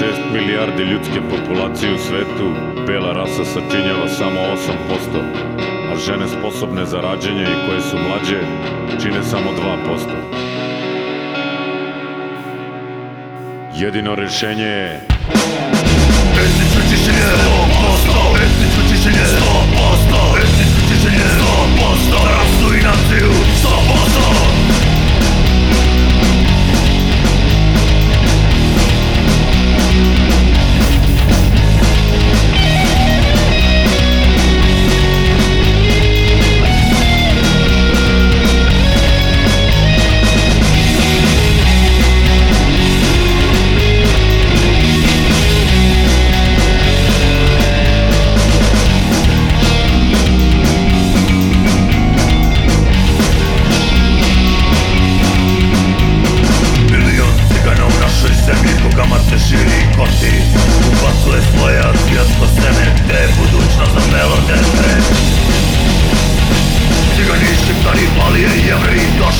6 milijardi ljudske populacije u svetu, bela rasa sačinjava samo 8%, a žene sposobne za rađenje i koje su mlađe čine samo 2%. Jedino rešenje je Etničko čišćenje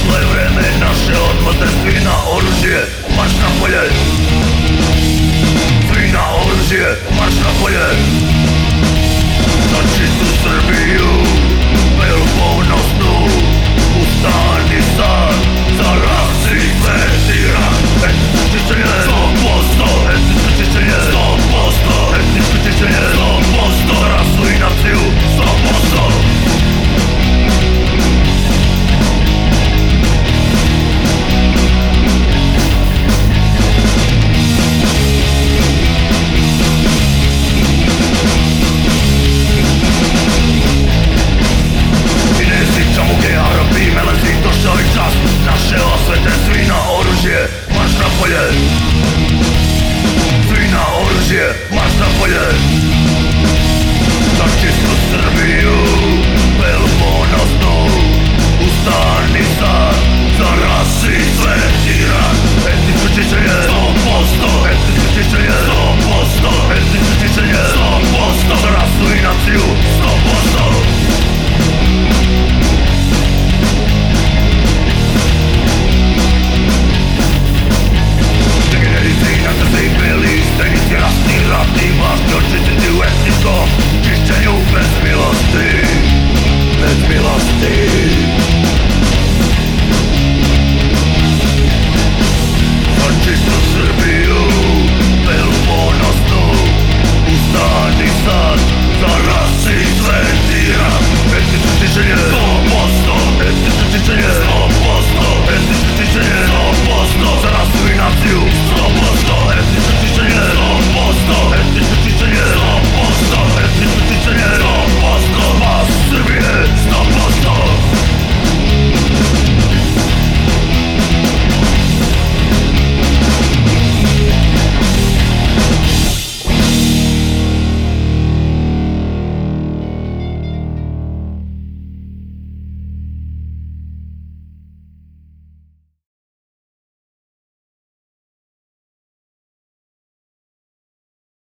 Došlo je vreme naše odmazde svina Oružje